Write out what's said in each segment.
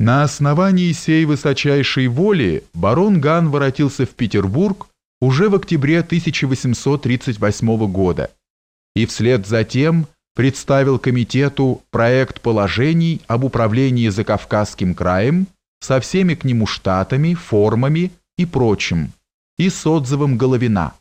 На основании сей высочайшей воли барон Ган воротился в Петербург уже в октябре 1838 года и вслед за тем представил комитету проект положений об управлении Закавказским краем со всеми к нему штатами, формами и прочим, и с отзывом Головина.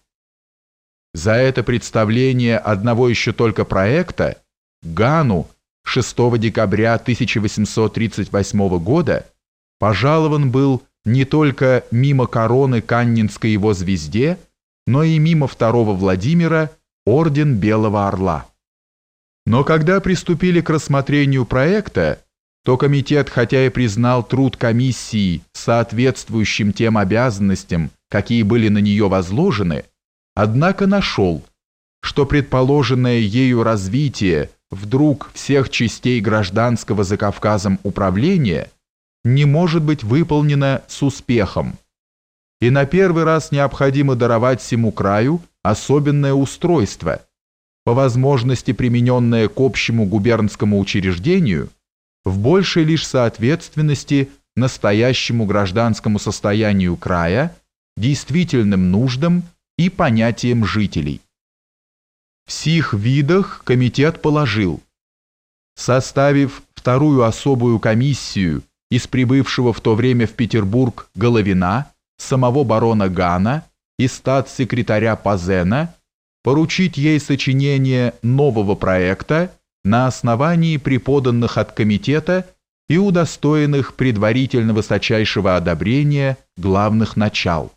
За это представление одного еще только проекта Гану 6 декабря 1838 года пожалован был не только мимо короны Каннинской его звезде, но и мимо второго Владимира орден Белого Орла. Но когда приступили к рассмотрению проекта, то комитет, хотя и признал труд комиссии соответствующим тем обязанностям, какие были на нее возложены, однако нашел, что предположенное ею развитие вдруг всех частей гражданского за Кавказом управления не может быть выполнено с успехом. И на первый раз необходимо даровать всему краю особенное устройство, по возможности примененное к общему губернскому учреждению, в большей лишь соответственности настоящему гражданскому состоянию края, действительным нуждам и понятиям жителей. В сих видах комитет положил, составив вторую особую комиссию из прибывшего в то время в Петербург Головина, самого барона Гана и статс-секретаря Пазена, поручить ей сочинение нового проекта на основании преподанных от комитета и удостоенных предварительно высочайшего одобрения главных начал.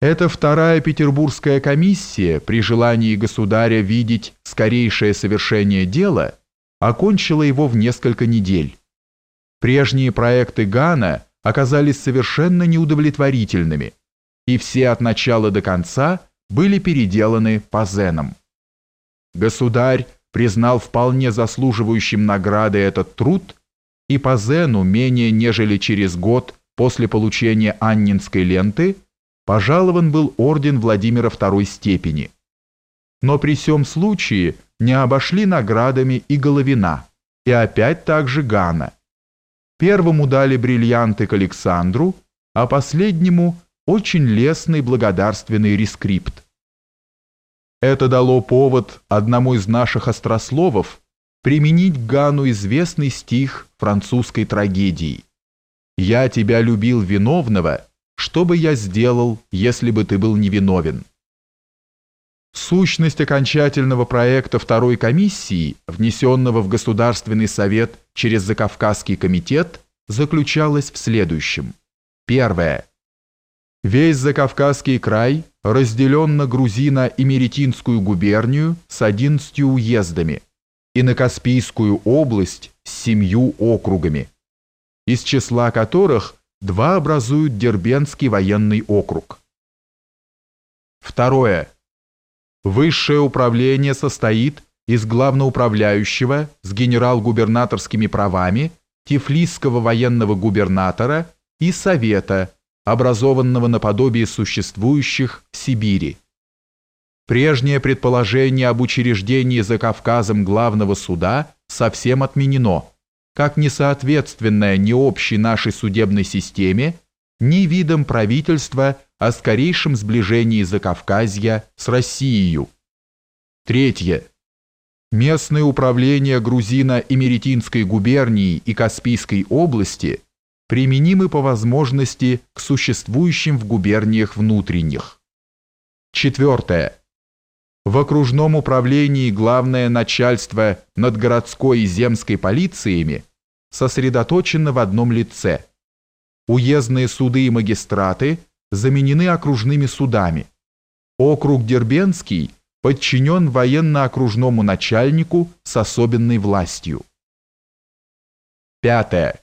Эта вторая петербургская комиссия, при желании государя видеть скорейшее совершение дела, окончила его в несколько недель. Прежние проекты Гана оказались совершенно неудовлетворительными, и все от начала до конца были переделаны по зенам. Государь признал вполне заслуживающим награды этот труд, и по зену менее нежели через год после получения Аннинской ленты пожалован был орден Владимира второй степени. Но при всем случае не обошли наградами и Головина, и опять также Гана. Первому дали бриллианты к Александру, а последнему очень лестный благодарственный рескрипт. Это дало повод одному из наших острословов применить Гану известный стих французской трагедии. «Я тебя любил виновного, что бы я сделал, если бы ты был невиновен? Сущность окончательного проекта второй комиссии, внесенного в Государственный совет через Закавказский комитет, заключалась в следующем. Первое. Весь Закавказский край разделен на Грузино- и Меретинскую губернию с 11 уездами и на Каспийскую область с семью округами, из числа которых Два образуют Дербенский военный округ. Второе. Высшее управление состоит из главноуправляющего с генерал-губернаторскими правами, Тифлисского военного губернатора и Совета, образованного наподобие существующих в Сибири. Прежнее предположение об учреждении за Кавказом главного суда совсем отменено – как несоответственная ни общей нашей судебной системе, ни видом правительства о скорейшем сближении Закавказья с Россией. Третье. Местное управление Грузино- и Меретинской губернии и Каспийской области применимы по возможности к существующим в губерниях внутренних. Четвертое в окружном управлении главное начальство над городской и земской полициями сосредоточено в одном лице. Уездные суды и магистраты заменены окружными судами. Округ Дербенский подчинен военно-окружному начальнику с особенной властью. Пятое.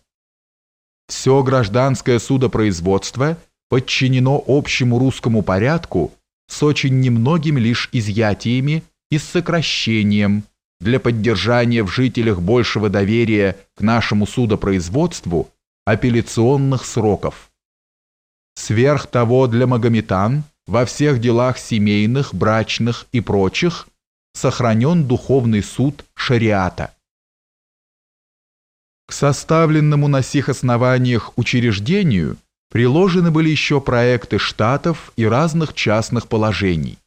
Все гражданское судопроизводство подчинено общему русскому порядку с очень немногими лишь изъятиями и с сокращением для поддержания в жителях большего доверия к нашему судопроизводству апелляционных сроков. Сверх того для магометан во всех делах семейных, брачных и прочих сохранен духовный суд шариата. К составленному на сих основаниях учреждению приложены были еще проекты штатов и разных частных положений.